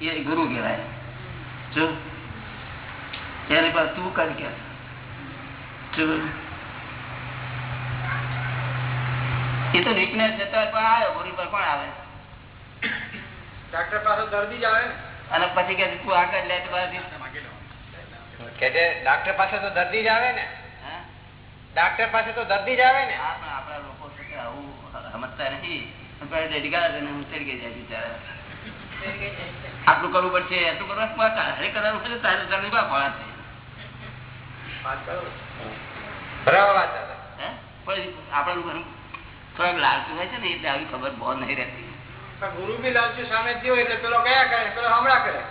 એ ગુરુ કહેવાય જો એની પાસે તું કર કે એ તો વીકનેસ છે તો પણ આવ્યો ગુરુ પર કોણ આવે ડાક્ટર પાસે દર્દી જ આવે ને અને પછી કે તું આગળ લે તો બહારથી કે છે ડાક્ટર પાસે તો દર્દી જ આવે ને હા? ડાક્ટર પાસે તો દર્દી જ આવે ને આ પણ આપણા લોકો છે કે આવું સમજતા નથી પણ ડેડિકા છે ને હું ચડી જાય બિચારા આટલું કરવું પડશે એટલું કરવા તારે કરવાનું છે તારે તારી બા વાત કરો બરાબર વાત દાદા હે? પણ આપણા થોડાક લાલચુ હોય છે ને એટલે આવી ખબર બહુ નહીં રહેતી. ગુરુ બી લાલચુ સામે એટલે પેલો કયા કરે? પેલો હમણાં કરે.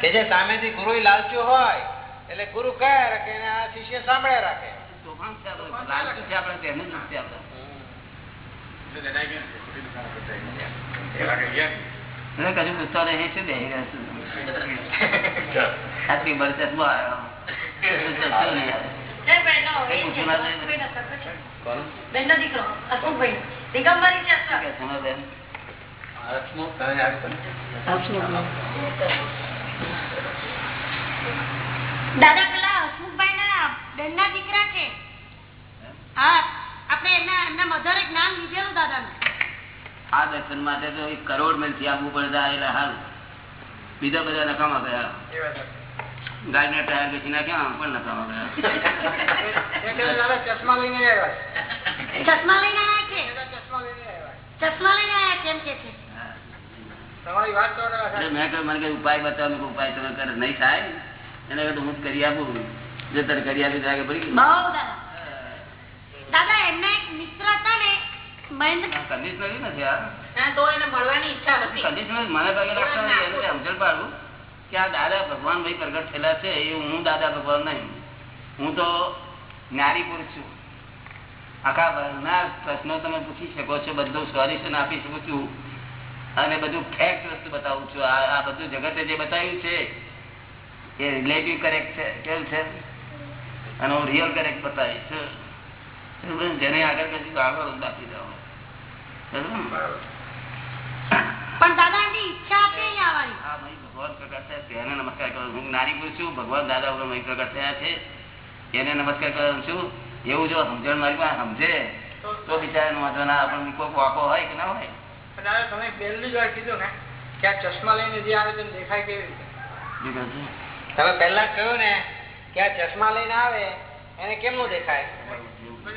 કે જે સામેથી ગુરુ લાલચુ હોય એટલે ગુરુ કયા રાખે આ શિષ્ય સાંભળે રાખે. તોફાન છે આપણે. લાલચુ છે આપણે તેનું જ છે આપણે એટલે કશું પૂછતા નહીં શું. કહે છે એમાં બેન? દાદા, પેલા હસમુખભાઈ ના બેન ના દીકરા છે હા, આપણે એમના એમના મધરે જ્ઞાન લીધેલું દાદાનું આ દર્શન માટે તો એક કરોડ મેલથી આવવું પડતા એટલે હાલ બીજા બધા નકામા ગયા. ગાડી ના ટાયર બેસી નાખ્યા આમ પણ નકામા ગયા. ચશ્મા લઈને આવ્યા ચશ્મા લઈને આવ્યા છે? છે ચશ્મા લઈને આવ્યા ચશ્મા લઈને આવ્યા છે કે છે? હા. તમારી વાત સો ટકા એટલે સાચી. મેં કહ્યું મને કઈ ઉપાય બતાવો. ઉપાય તમે કરે નહીં થાય. એને કીધું હું કરી આપું. જે તને કરી આપી ત્યારે બહુ દાદા દાદા એમના એક મિત્ર હતા ને કન્ડિશનરી નથી આ હા, તો એને મળવાની ઈચ્છા હતી કન્ડિશનરી મને ભાગે લક્ષણ એને સમજણ પાડું કે આ દાદા ભગવાન ભાઈ પ્રગટ થયેલા છે એ હું દાદા ભગવાન નહીં. હું તો જ્ઞાની પુરુષ છું. આખા વર્ગના પ્રશ્નો તમે પૂછી શકો છો બધું સોલ્યુશન આપી શકું છું. અને બધું ફેક્ટ વસ્તુ બતાવું છું. આ આ બધું જગતે જે બતાવ્યું છે એ રિલેટિવ કરેક્ટ છે કેવું છે? અને હું રિયલ કરેક્ટ બતાવીશ. જેને આગળ પછી આગળ ને? બરાબર. પણ દાદા એમની ઈચ્છા હતી આવવાની. હા ભાઈ ભગવાન પ્રગટ છે. એને નમસ્કાર કરું હું નારી પુરુષ છું. ભગવાન દાદા ઉપર ભાઈ પ્રગટ થયા છે. એને નમસ્કાર કરું છું. એવું જો સમજણ મારી પાસે સમજે તો બિચારાનો વાંધો ના પણ કોઈ વાંકો હોય કે ના હોય. દાદા તમે પહેલી જ વાર કીધું ને કે આ ચશ્મા લઈને જે આવે તેને દેખાય કેવી રીતે? તમે પહેલા કહ્યું ને કે આ ચશ્મા લઈને આવે એને કેમનું દેખાય?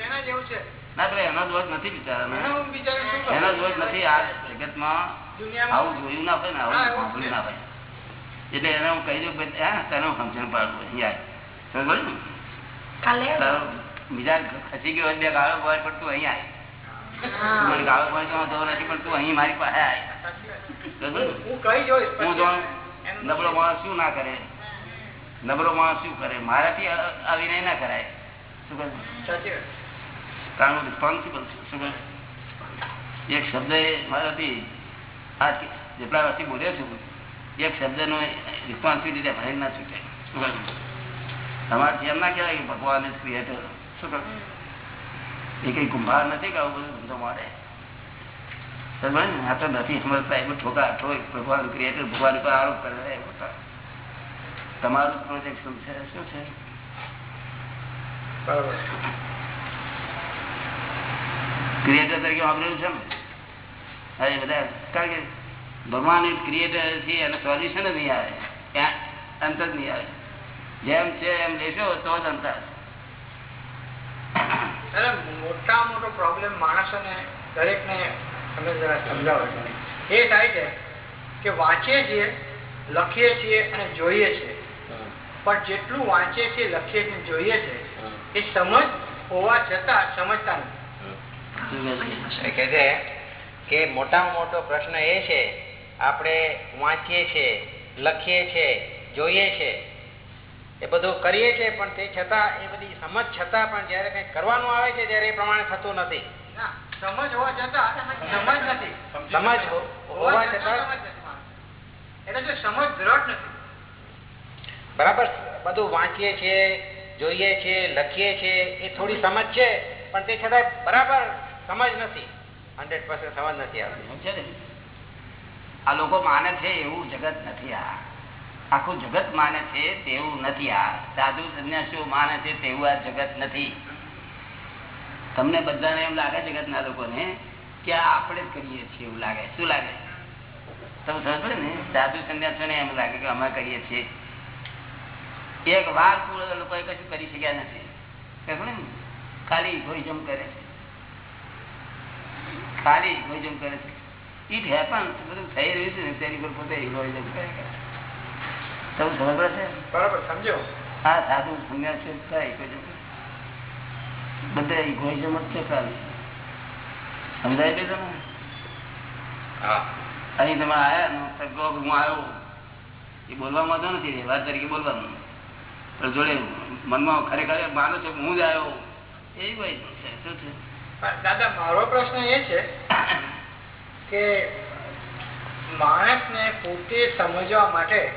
એના જેવું છે. ના તો એનો દોષ નથી બિચારાનો. એનો દોષ નથી આ જગતમાં. આવું જોયું ના હોય ને આવું સાંભળ્યું ના હોય. એટલે એને હું કહી દઉં હા તને હું સમજણ પાડું અહીંયા સમજ બીજા ખસી ગયો બે ગાળો બોય પણ તું અહીં આય. મને ગાળો બોય તો નથી પણ તું અહીં મારી પાસે. ને? હું એનું નબળો માણસ શું ના કરે? નબળો માણસ શું કરે? મારાથી આ- આ ના કરાય. શું કરે કારણ હું રિસ્પોન્સિબલ છું? એક શબ્દ મારાથી આ જેટલા વર્ષથી બોલ્યો છું એક શબ્દનો રિસ્પોન્સિબિલિટી ભરી ના છૂટે. તમારે એમ ના કહેવાય કે ભગવાન ઇઝ ક્રિએટર શું કરે એ કઈ કુંભાર નથી કે આવું બધું ધંધો મારે. સમજે આ તો નથી સમજતા. એમાં ઠોકા ઠોક ભગવાન ક્રિએટર ભગવાન પર આરોપ કરે. તમારું પ્રોજેક્ટ શું છે? શું છે? બરાબર. ક્રિએટર તરીકે વાપરેલું છે ને? અરે બધા કારણ કે ભગવાન ક્રિએટર છે એનું સોલ્યુશન જ નહીં આવે. ત્યાં અંત જ નહીં આવે. જેમ છે એમ લેશો તો જ અંત મોટા મોટો પ્રોબ્લેમ માણસોને દરેકને તમે જરા સમજાવો. એ થાય છે કે વાંચીએ છીએ લખીએ છીએ અને જોઈએ છીએ. પણ જેટલું વાંચીએ છીએ લખીએ છીએ જોઈએ છીએ એ સમજ હોવા છતાં સમજતા નથી. કહે છે? કે મોટામાં મોટો પ્રશ્ન એ છે આપણે વાંચીએ છીએ લખીએ છીએ જોઈએ છીએ એ બધું કરીએ છીએ પણ તે છતાં એ બધી સમજ છતાં પણ જયારે કઈ કરવાનું આવે છે ત્યારે એ પ્રમાણે થતું નથી સમજ હોવા છતાં સમજ નથી સમજ હોવા છતાં સમજ નથી માણસ. એટલે સમજ દ્રઢ નથી બરાબર બધું વાંચીએ છીએ જોઈએ છીએ લખીએ છીએ એ થોડી સમજ છે પણ તે છતાં બરાબર સમજ નથી. હંડ્રેડ પર્સન્ટ સમજ નથી આ લોકો માને છે એવું જગત નથી આ. આખું જગત માને છે તેવું નથી આ. સાધુ સંન્યાસીઓ માને છે તેવું આ જગત નથી. તમને બધાને એમ લાગે જગતના લોકોને કે આપણે જ કરીએ છીએ એવું લાગે. શું લાગે? તમે સમજ ને? સાધુ સંન્યાસીઓને એમ લાગે કે અમે કરીએ છીએ. એક વાર પૂરો લોકોએ કશું કરી શક્યા નથી. ને? ખાલી ઇગોઇઝમ કરે છે. ખાલી ઇગોઇઝમ કરે છે. ઇટ હેપન બધું થઈ રહ્યું છે ને તેની પર પોતે ઇગોઇઝમ કરે છે. તમે સમજ છે? બરાબર સમજો હા સાધુ છે થાય ઇગોઇઝમ બધા ઇગોઇઝમ જ છે ખાલી સમજાય છે તમે હા. અહીં તમે આયા ને સગો હું આવ્યો. એ બોલવામાં તો નથી વાત તરીકે બોલવાનું. પણ જોડે મનમાં ખરેખર માનો છો હું જ આવ્યો. એ ભાઈ છે શું છે? દાદા મારો પ્રશ્ન એ છે કે માણસને પોતે સમજવા માટે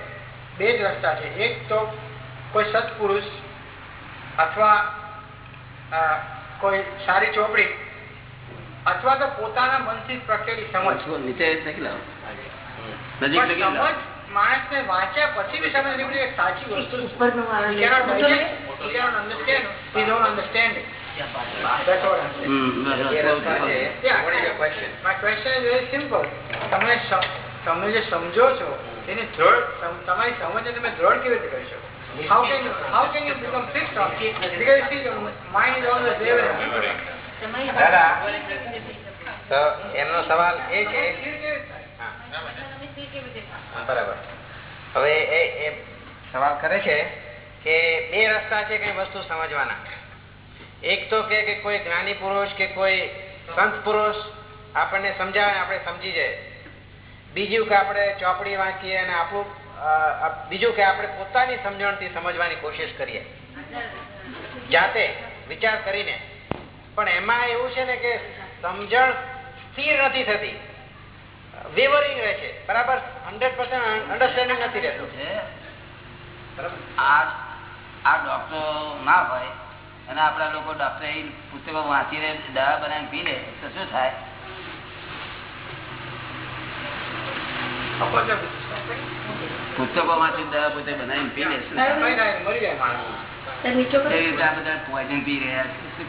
બે જ રસ્તા છે. એક તો કોઈ સત્પુરુષ અથવા કોઈ સારી ચોપડી અથવા તો પોતાના મનથી પ્રગટેલી સમજ. નીચે સમજ માણસને વાંચ્યા પછી બી સમજ નીકળી. એક સાચી વસ્તુ. છે. તમે જે સમજો છો એની તમારી સમજને તમે દ્રઢ કેવી રીતે કરી શકો How can you how can you become fixed on it? Because see your mind is દાદા. તો એમનો સવાલ એ છે બરાબર હવે એ સવાલ કરે છે કે બે રસ્તા છે કઈ વસ્તુ સમજવાના એક તો કે કોઈ જ્ઞાની પુરુષ કે કોઈ સંત પુરુષ આપણને સમજાવે, આપણે સમજી જાય. બીજું કે આપણે ચોપડી વાંચીએ અને આપણું બીજું કે આપણે પોતાની સમજણથી સમજવાની કોશિશ કરીએ. જાતે વિચાર કરીને. પણ એમાં એવું છે ને કે સમજણ સ્થિર નથી થતી. વેવરિંગ રહે છે. બરાબર? હંડ્રેડ પર્સન્ટ અન્ડરસ્ટેન્ડિંગ નથી રહેતું. આ ડોક્ટરો ના હોય અને આપણા લોકો ડોક્ટર પુસ્તકો વાંચીને દવા બનાવીને પી લે તો શું થાય? પુસ્તકો વાંચીને દવા પોતે બનાવીને પી લે શું આ બધા પોઈઝન પી રહ્યા છે? શું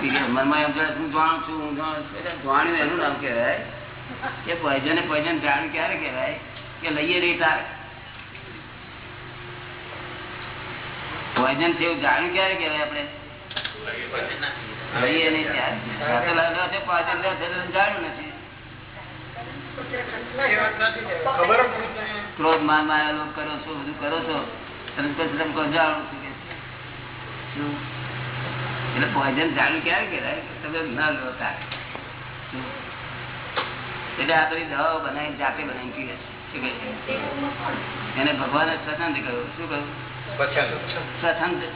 પી રહ્યા. મનમાં એમ જાણું છું હું જાણું એનું નામ કહેવાય કે પોઈઝન ને પોઈઝન જાણ ક્યારે કહેવાય? કે લઈએ નહીં તારે. પોઈઝન એવું જાણ્યું ક્યારે કહેવાય આપણે? લઈએ નહીં ત્યારે. પોઈઝન જાણ્યું નથી. એ ક્રોધ માન માયેલો કરો છો બધું કરો છો. અને પછી તમે કહો જાણું છું? એટલે પોઈઝન જાણ્યું ક્યારે કહેવાય? તમે ના લો તારે? એટલે આ બધી દવાઓ બનાવીને જાતે બનાવી પીએ છે. શું કહે છે? એને ભગવાને સ્વતંત્ર કહ્યું. શું કહ્યું? સ્વતંત્ર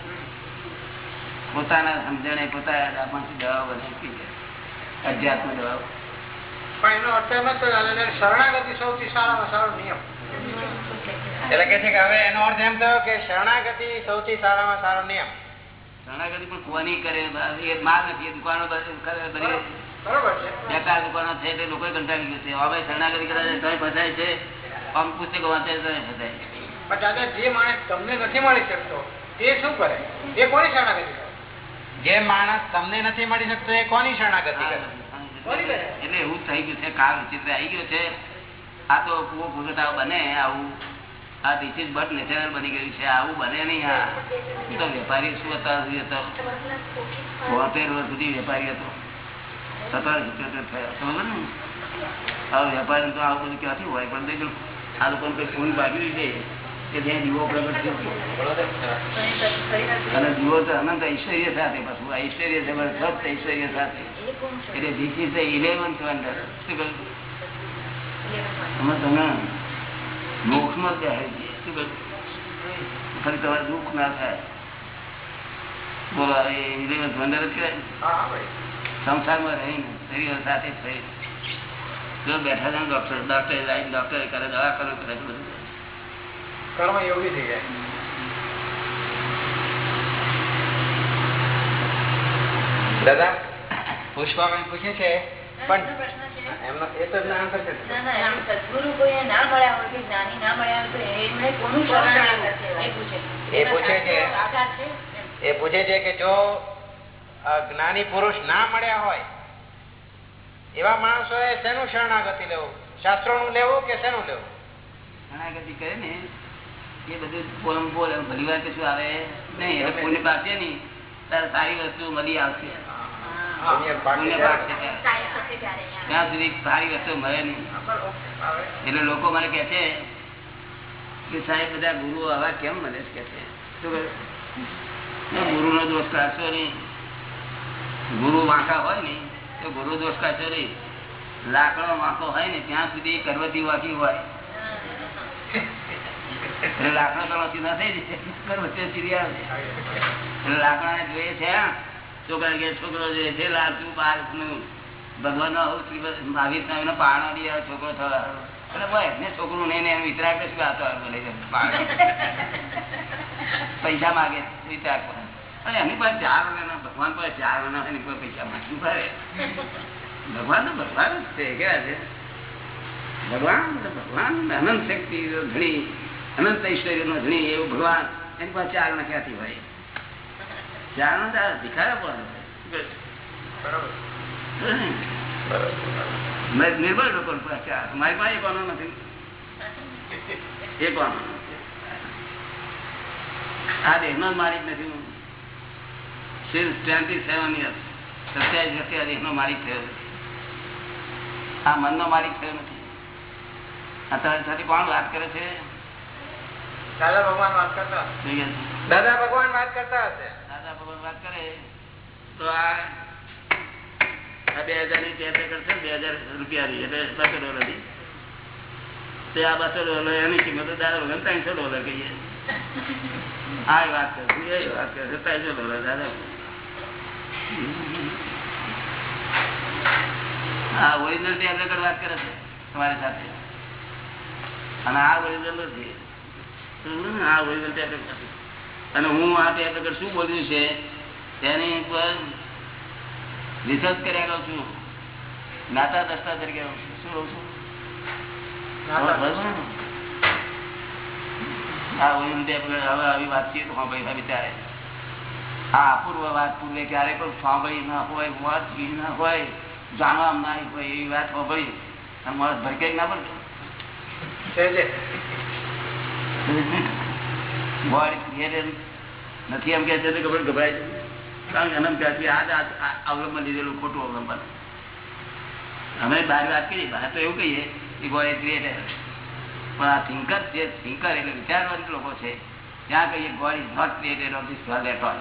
પોતાના સમજણે પોતાના આમાંથી દવાઓ બનાવી પીએ અધ્યાત્મ દવાઓ. પણ એનો અર્થ એમ જ શરણાગતિ સૌથી સારામાં સારો નિયમ. એટલે કે છે કે હવે એનો અર્થ એમ થયો કે શરણાગતિ સૌથી સારામાં સારો નિયમ. શરણાગતિ પણ કોની કરે એ માલ નથી દુકાનો બધી બે ચાર દુકાનો છે એટલે લોકો કંટાળી ગયું છે. હવે શરણાગતિ કરે છે ફસાય છે. આમ પુસ્તકો વાંચે છે ફસાય પણ દાદા જે માણસ તમને નથી મળી શકતો તે શું કરે? એ કોની શરણાગતિ જે માણસ તમને નથી મળી શકતો એ કોની શરણાગતિ કરે? એટલે એવું થઈ ગયું છે કાળ વિચિત્ર આવી ગયો છે. આ તો કુવો ભૂગતાઓ બને આવું. આ ધીસ ઇઝ બટ નેચરલ બની ગયું છે આવું બને નહીં આ. તો વેપારી શું હતા શું હતો? બોતેર વર્ષ સુધી વેપારી હતો. સત્તર સિત્તેર થયા. સમજો વેપારી તો આવું બધું ક્યાંથી હોય? પણ આ લોકોને કઈ બાકી દે કે જ્યાં દીવો પ્રગટ અને દીવો તો અનંત ઐશ્વર્ય સાથે પાછું. ઐશ્વર્ય જબરદસ્ત ઐશ્વર્ય સાથે. એટલે this is the eleventh wonder શું કહ્યું? તમે મોક્ષમાં જ બેહાડી શું કહ્યું? ખાલી તમારે દુઃખ ના થાય. બોલો એ ઇલેવન્થ વન્ડર જ કહેવાય સંસારમાં રહીને શરીર સાથે થઈ જો બેઠા છે ડોક્ટર ડોક્ટરે લાઈન ડોક્ટરે કરે દવાખાનો કરે બધું. કર્મ યોગી થઈ જાય. દાદા પુષ્પાબેન પૂછે છે પણ એમનો પ્રશ્ન એ તો છે. ના ના સદગુરુ કોઈને ના મળ્યા હોય કે જ્ઞાની ના મળ્યા હોય તો એમને કોનું શરણ એ પૂછે. એ પૂછે છે. એ પૂછે છે કે જો જ્ઞાની પુરુષ ના મળ્યા હોય એવા માણસોએ શેનું શરણાગતિ લેવું? શાસ્ત્રો નું લેવું કે શેનું લેવું? શરણાગતિ કરે ને એ બધું બોલમ બોલ ભલી વાર કશું આવે નહીં એટલે પુણ્ય પાકશે ને તારે સારી વસ્તુ મળી આવશે. પાકે. ત્યાં સુધી સારી વસ્તુ મળે નહીં. એટલે લોકો મને કે છે કે સાહેબ બધા ગુરુઓ આવા કેમ મળે છે કે છે? શું ગુરુ નો દોષ કાઢશો નહીં. ગુરુ વાંકા હોય ને, તો ગુરુ દોષ કાચો નહીં લાકડો વાંકો હોય ને, ત્યાં સુધી કરવતી વાંકી હોય. લાકડો કરવાથી ના થઈ કરવતી ચીરી આવે. લાકડા ને જોઈએ છે છોકરા કે છોકરો જોઈએ છે, લાલચું બાર ભગવાન નો મહાવીર સ્વામી નો પારણો બી આ છોકરો થવા. એટલે ભાઈ ને છોકરું નહીં એમ વિતરાક શું આતો આવે, બોલે પૈસા માગે, વિતરાગ પર. અને એની પાસે ચાર વાગ્યાના ભગવાન પાસે ચાર વાગ્યાના એની પાસે પૈસા માછું ભરે. ભગવાન તો ભગવાન જ છે કેવા છે? ભગવાન ભગવાન અનંત શક્તિ ધણી અનંત ઐશ્વર્ય નો ધણી એવું ભગવાન એની પાસે ચાર ના ક્યાંથી હોય. ચાર નો ચાર ભિખારા પણ નિર્બળ લોકો મારી પાસે કોનો નથી? એ કોનો આ દેહ નો માલિક નથી હું. ટ્વેન્ટી સેવન યર્સ સત્યાવીસ આ દેહ નો માલિક થયો. આ માલિક નથી. સાથે કોણ વાત કરે છે? દાદા ભગવાન વાત કરતા દાદા ભગવાન વાત કરતા હશે. દાદા ભગવાન વાત કરે. તો આ આ બે હજારની ટેપ કરશે બે હજાર રૂપિયાની એટલે બસો ડોલર તે આ બસો ડોલર એની કિંમત દાદા ભગવાન ત્રણસો ડોલર કહીએ. આ વાત કરશે એ વાત કરશે ત્રણસો ડોલર દાદા હા ઓરિજિનલ ટેપ રેકર્ડ વાત કરે છે તમારી સાથે. અને આ ઓરિજિનલ નથી આ ઓરિજિનલ ટેપ રેકર્ડ અને હું આ ટેપ રેકર્ડ શું બોલ્યું છે તેની પર રિસર્ચ કર્યા છું. નાતા દસ્તા તરીકે શું રહું છું. આ ઓરિજિનલ ટેપ હવે આવી વાતચીત ભાઈ વિચારે આ અપૂર્વ વાત પૂર્વે ક્યારે કોઈ સાંભળી ના હોય વાંચી ના હોય જાણવા ના હોય એવી વાત સાંભળી. મત મારા ભરકે ના ક્રિએટેડ નથી એમ કે છે ખબર ગભરાય છે. કારણ કે ત્યાંથી આ અવલંબન લીધેલું ખોટું અવલંબન. અમે બહાર વાત કરી બહાર તો એવું કહીએ કે ગોડ ક્રિએટેડ પણ આ થિંકર છે થિંકર એટલે વિચારવાન લોકો છે. ત્યાં કહીએ God is not created of this world at all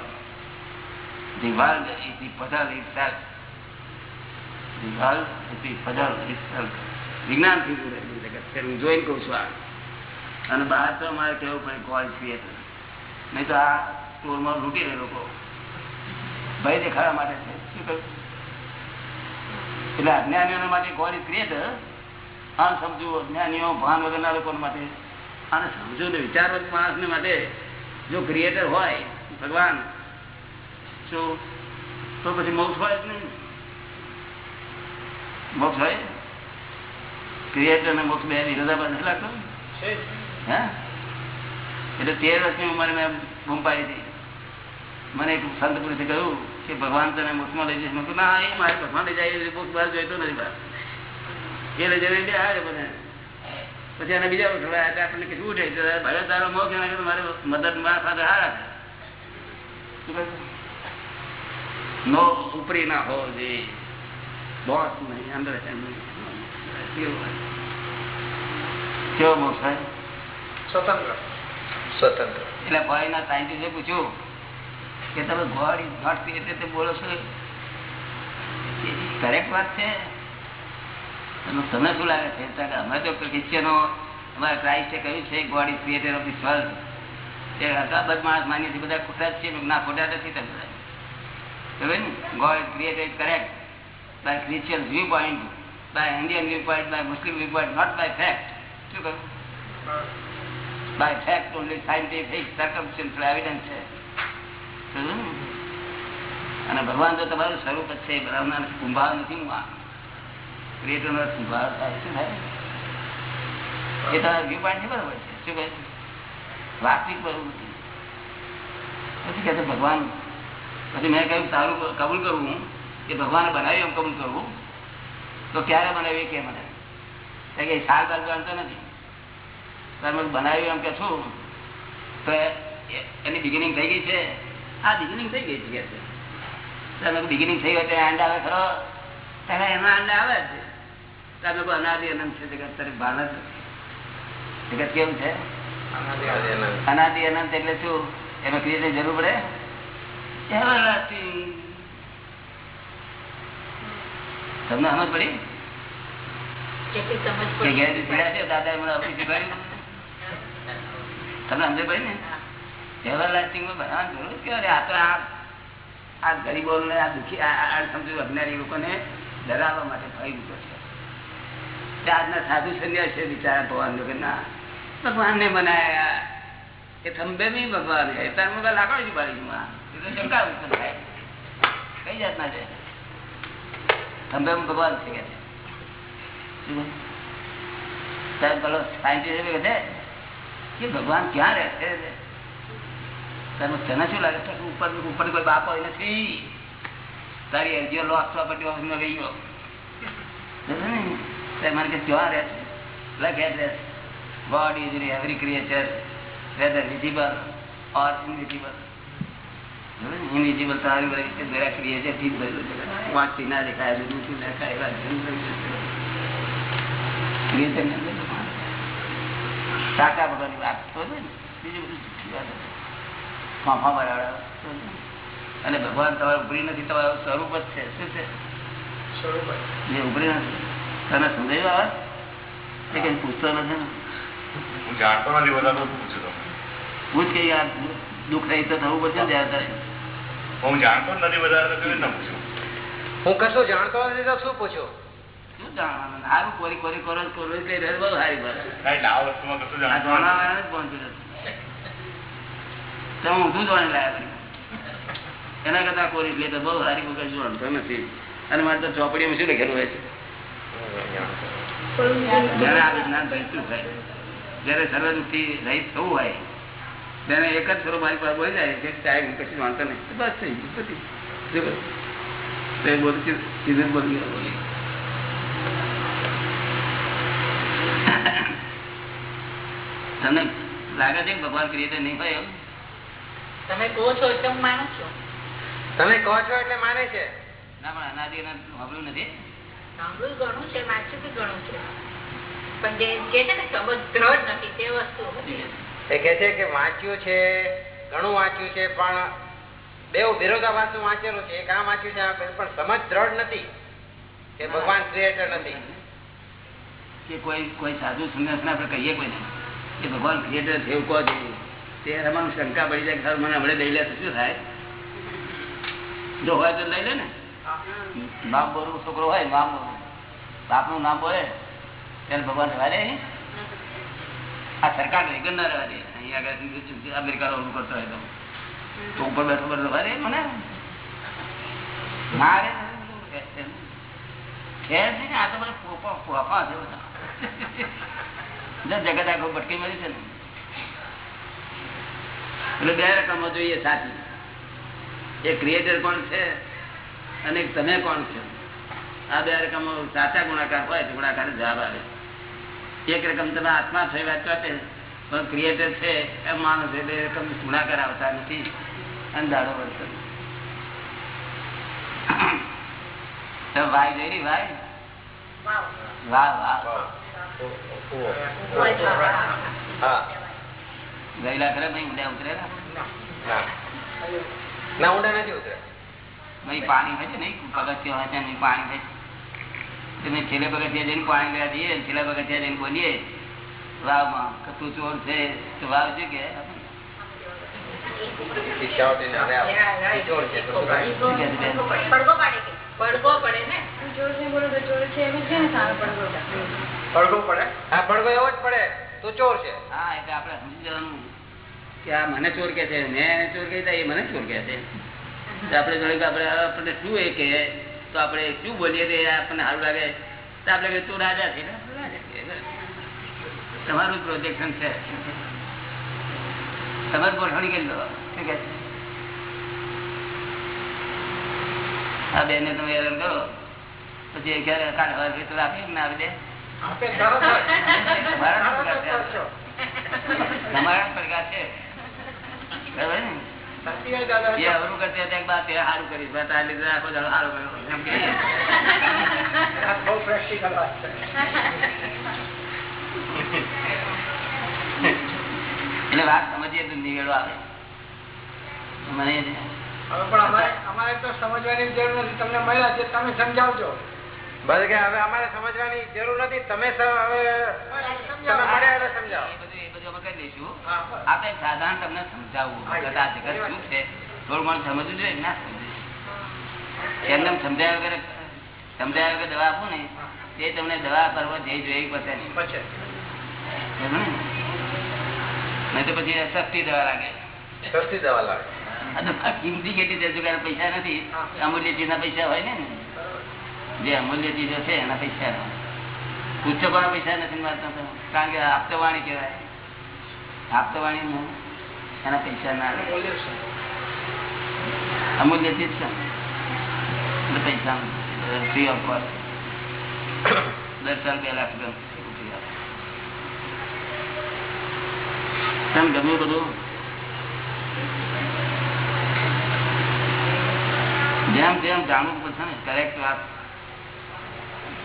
itself the world is the puzzle it વિજ્ઞાનથી જોડેલું જગત છે હું જોઈને કહું છું આ અને બહાર તો અમારે કેવું પડે કોલ છીએ નહીં તો આ સ્ટોરમાં લૂંટી રહે લોકો ભય દેખાડવા માટે છે શું કહ્યું એટલે અજ્ઞાનીઓ માટે ગોડ ઇઝ ક્રિએટર આ સમજવું અજ્ઞાનીઓ ભાન વગરના લોકો માટે અને સમજુ ને વિચારવત માણસને માટે જો ક્રિએટર હોય ભગવાન તો પછી મોક્ષ હોય જ નહીં. મોક્ષ હોય? ક્રિએટર અને મોક્ષ બે વિરોધાભાસ નથી લાગતો? એટલે તેર વર્ષની ઉંમરે મેં બૂમ પાડી હતી. મને એક સંત પુરુષે કહ્યું કે ભગવાન તને મોક્ષમાં લઈ જશે મેં કહ્યું, ના એ મારે ભગવાન લઈ જાય મોક્ષ બહાર જોઈતો નથી બહાર. એ લઈ જઈને બે આવે બધા. પછી એને બીજા ઉઠવાયા એટલે આપણને કીધું ઉઠે. ભલે તારો મોક્ષ એના મારે મદદ મારા સાથે હારા શું? નો ઉપરી ના હોવો જોઈએ બોસ નહીં અંદર કેવો મોક્ષ સ્વતંત્ર સ્વતંત્ર એટલે ભાઈના સાયન્ટિસ્ટે પૂછ્યું કે તમે ગોડ ઇઝ નોટ ક્રિએટેડ તે બોલો છો કરેક્ટ વાત છે તમે તમને શું લાગે છે અમે તો ક્રિશ્ચિયનો અમારે ક્રાઇસ્ટે કહ્યું છે God is created of this world તે અકાબદ માણસ માનીએ છીએ બધા ખોટા જ છે ના ખોટા નથી તમે બધા અને ભગવાન તો તમારું સ્વરૂપ જ છે બનાવનાર કુંભાવ નથી ક્રિએટર નો કુંભાર થાય, શું થાય? એ તમારા વ્યૂ પોઈન્ટ બરોબર છે. શું કહે છે? વાસ્તવિક બરોબર નથી. પછી છે ભગવાન પછી મેં કહ્યું સારું કબૂલ કરવું કે ભગવાને બનાવ્યું એમ કબૂલ કરવું તો ક્યારે બનાવ્યું એ કે મને? કે સાર બાર જાણતો નથી. તમે બનાવ્યું એમ કે છું. તો એની બિગિનિંગ થઈ ગઈ છે? આ બિગિનિંગ થઈ ગઈ છે તમે બિગિનિંગ થઈ હોય ત્યારે અંડા આવે ખરો? ત્યારે એમાં અંડા આવે જ. તમે કોઈ અનાદિ અનંત છે. જગત તારી ભાન જ. જગત કેવું છે? અનાદિ અનંત. એટલે શું? એમાં ક્રિએટની જરૂર પડે? Everlasting. તમને સમજ પડી? કે છે તમને સમજ ને? એવરલાસ્ટિંગ બનાવવાની જરૂર કે આ તો આ આ દુઃખી સમજો અજ્ઞાની લોકોને ડરાવવા માટે ભય મૂક્યો છે. આજના સાધુ સંન્યાસ છે બિચારા ભગવાન લોકો ના ભગવાન ને બનાયા એ થંભે નહીં ભગવાન એ તાર મુકા લાકડો જ પાડી તો ભગવાન ક્યાં રહે તને શું લાગે ઉપર ઉપર કોઈ બાપ હોય નથી? તારી અરજીઓ લોસ પ્રોપર્ટી ઓફિસમાં ગઈ ગયો? મને કે ક્યાં રહે છે? લખ address God is every creature whether visible or or invisible તારી બધી દરેક ક્રિએચરથી જ ભરેલું છે વાંચતી ના દેખાય બધું શું દેખાય એવા ક્રિએચર ને અંદર સાચા ભગવાનની વાત તો છે ને બીજું બધું છે. ફાંફા બરાડા તો અને ભગવાન તમારું ઉભરી નથી તમારું સ્વરૂપ જ છે. શું છે? સ્વરૂપ જે ઉભરી નથી. તને સમજાયું આવે? તે કઈ પૂછતો નથી ને? હું જાણતો નથી બધા તો પૂછું પૂછ કે યાર દુઃખ રહી તો થવું પડશે ને ત્યારે. હું જાણતો જ નથી વધારે તો કેવી રીતે પૂછું? હું કશું જાણતો નથી તો શું પૂછો? કશું. એના કરતા કોરી એટલે તો બહુ સારી વગર જાણતો નથી. અને મારે તો ચોપડીમાં શું લખેલું હોય છે? જયારે આ વિજ્ઞાન રહીતું હોય જયારે સર્વ દુઃખથી થવું હોય. તેને એક જ થોડો મારી પાસે બોલી જાય કે સાહેબ હું કશું વાંધો નહીં. તો બસ થઈ ગયું એ બોલું સીધું સીધું બોલી તમને લાગે છે ભગવાન ક્રિએટર નહીં હોય એમ? તમે કહો છો એટલે હું માનું છું. તમે કહો છો એટલે માને છે. ના પણ અનાદિ સાંભળ્યું નથી. સાંભળ્યું ઘણું છે વાંચ્યું બી ઘણું છે. પણ જે છે ને સમજ દ્રઢ નથી તે વસ્તુ. એ કે છે કે વાંચ્યું છે ઘણું વાંચ્યું છે પણ બે વિરોધાભાસ વાંચેલું છે. એક આ વાંચ્યું છે પણ સમજ દ્રઢ નથી કે ભગવાન ક્રિએટર નથી. કે કોઈ કોઈ સાધુ સંન્યાસને આપણે કહીએ કોઈને કે ભગવાન ક્રિએટર છે એવું કહો જોઈએ તે અમારું શંકા પડી જાય સારું મને હમણાં લઈ લે તો શું થાય? જો હોય તો લઈ લે ને. બાપ બોરું છોકરો હોય નામ બોલું બાપનું નામ બોલે ત્યારે ભગવાન રહેવા દે? આ સરકાર વેગન ના રહેવા દે અહીંયા આગળ અમેરિકા ઓલું કરતો હોય તો. ઉપર બેઠો બેઠો અરે મને મારે છે આ તો છે. જગત આખો ભટકી મળી છે ને. એટલે બે રકમો જોઈએ સાચી. એ ક્રિએટર કોણ છે અને તમે કોણ છો? આ બે રકમો સાચા ગુણાકાર હોય ગુણાકાર જવાબ આવે. એક રકમ તમે આત્મા થઈ વાંચવા તે પણ ક્રિએટર છે એમ માનો છે બે રકમ ગુણાકાર આવતા નથી. અંધારો વર્તન વાય જોઈ વાય? વાહ વાહ. ગયેલા ખરે ભાઈ ઊંડા ઉતરેલા? ના ના ઊંડા નથી ઉતરે ભાઈ પાણી હોય છે નહીં? પગથિયા હોય છે નહીં પાણી હોય છે તમે છેલ્લે પગથિયા જઈને પાણી લેવા જઈએ છેલ્લા પગથિયા જઈને બોલીએ, વાવમાં કે તું ચોર છે? તો વાવ કે? છે કે કે મને ચોર કે છે, મેં ચોર કહી એ મને ચોર કે છે. આપડે જોડે કે આપણે આપણને શું એ કહે તો આપણે શું બોલીએ તે આપણને સારું લાગે. તો આપણે તું રાજા છે. તમારું પ્રોજેક્શન છે. તમારે ગોઠવણી કરી દો શું છે? આ બેને તમે હેરાન કરો. પછી કાલે વાર તો આપી ના આપી દે. તમારા પ્રકાર છે. બરાબર ને? એ અવરું કરતી હતી એક તે સારું કરીશ. બસ આ લીધે આખો દાડો સારું કર્યો એમ કે. પ્રેક્ટિકલ વાત એટલે વાત સમજીએ તો નિવેડો આવે. મને હવે પણ અમારે અમારે તો સમજવાની જરૂર નથી. તમને મળ્યા છે તમે સમજાવજો. બસ કે હવે અમારે સમજવાની જરૂર નથી. તમે હવે તમે મળ્યા એટલે સમજાવો. એ બધું અમે કરી લઈશું આપણે સાધારણ તમને સમજાવવું આ જગત શું છે? થોડું ઘણું સમજવું જોઈએ ના સમજવું એમને એમ વગર સમજાયા વગર દવા આપું ને તે તમને દવા કરવા જે જોઈએ પતે નહીં. નહીં તો પછી સસ્તી દવા લાગે. સસ્તી દવા લાગે. આ કિંમતી કેટલી છે? પૈસા નથી. અમૂલ્ય ચીજના પૈસા હોય ને? જે અમૂલ્ય ચીજો છે એના પૈસા પુસ્તકોના પૈસા નથી મારતા કારણ કે આપતવાણી કહેવાય. આપતવાણી એના પૈસા ના અમૂલ્ય ચીજ છે. પૈસા ફ્રી ઓફ કોસ્ટ. દસ સાલ બે લાખ રૂપિયા ગમ્યું બધું? જેમ જેમ જાણવું પડશે ને કરેક્ટ વાત.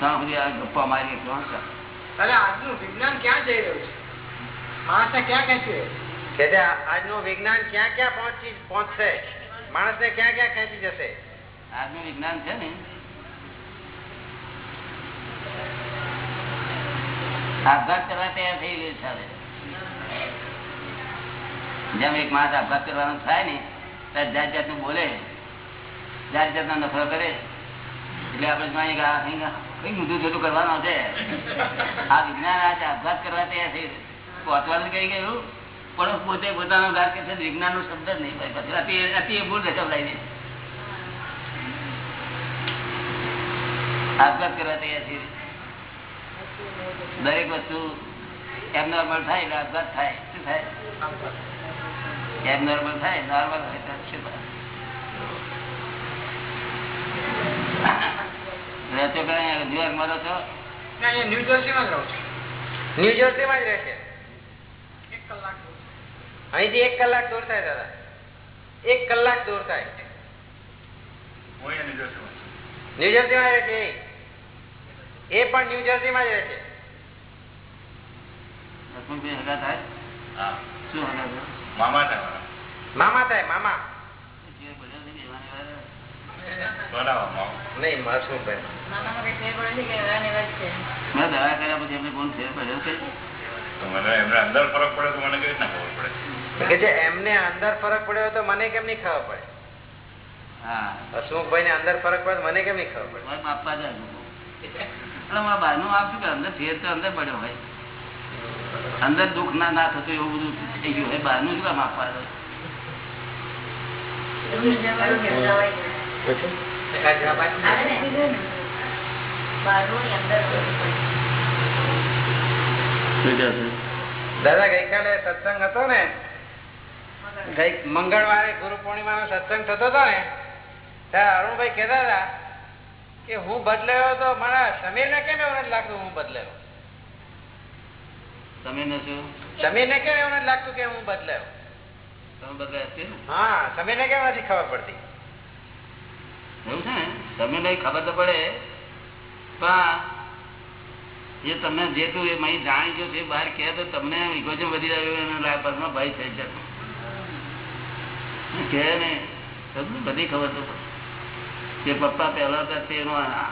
ત્યાં સુધી આ ગપ્પા મારી અરે આજનું વિજ્ઞાન ક્યાં જઈ રહ્યું છે? ક્યાં ખેંચી છે? કે આજનું વિજ્ઞાન ક્યાં ક્યાં પહોંચી પહોંચશે? માણસને ક્યાં ક્યાં ખેંચી જશે? આજનું વિજ્ઞાન છે ને? આપઘાત કરવા તૈયાર થઈ ગયું છે. જેમ એક માણસ આપઘાત કરવાનો થાય ને ત્યારે જાત જાતનું બોલે જાત જાતનો નફરો કરે. એટલે આપણે જાણીએ કે આ કંઈક ઊંધું કરવાનું છે? આ વિજ્ઞાન આજે અભ્યાસ કરવા તૈયાર થઈ પહોંચવાનું કઈ ગયું પણ પોતે પોતાનો ઘાત કે છે વિજ્ઞાન નો શબ્દ નહીં પછી અતિ એ ભૂલ રચવડાવી દે આપઘાત કરવા તૈયાર છે દરેક વસ્તુ એબનોર્મલ થાય એટલે આપઘાત થાય. શું થાય? એબનોર્મલ થાય, નોર્મલ થાય શું થાય? રહેતો કઈ ન્યુયોર્કમાં રહો છો? ન્યુજર્સી માં જ રહો છો. ન્યુજર્સી માં જ રહેશે? એક કલાક દૂર. અહીંથી એક કલાક દૂર થાય દાદા. એક કલાક દૂર થાય. Jersey માં રહે છે. એ. એ પણ ન્યૂ જર્સીમાં જ રહે છે લક્ષ્મણભાઈ થાય? હા. શું મામા થાય મામા થાય મામા. એમને અંદર ફરક પડ્યો તો મને કેમ નહીં ખબર પડે? હસમુખભાઈ ને અંદર ફરક પડે મને કેમ નહીં ખબર પડે? આપવા જાય એટલે મારા બહારનું આપશું કે અંદર ફેર તો અંદર પડ્યો હોય. અંદર દુઃખ ના ના થતું એવું બધું થઈ ગયું હોય. બહારનું જ કામ આપવા જાય? દાદા ગઈકાલે સત્સંગ હતો ને? મંગળવારે ગુરુ પૂર્ણિમાનો સત્સંગ થતો હતો ને ત્યારે અરુણભાઈ કેતા હતા કે હું બદલાયો તો મારા સમીરને કેમ એવું નથી લાગતું હું બદલાયો? સમીર ને શું? સમીર ને કેમ એવું નથી લાગતું કે હું બદલાયો? તમે બદલાયા ને? હા સમીરને કેમ નથી ખબર પડતી? એવું છે ને તમને નહીં ખબર તો પડે. પણ એ તમને જે તું એ મહી જાણી ગયો છે બહાર કહે તો તમને ઇગોજમ વધી રહ્યો એનો ભય થઈ જતો કહે ને તમને બધી ખબર તો પડે. જે પપ્પા પહેલા હતા તેનો આ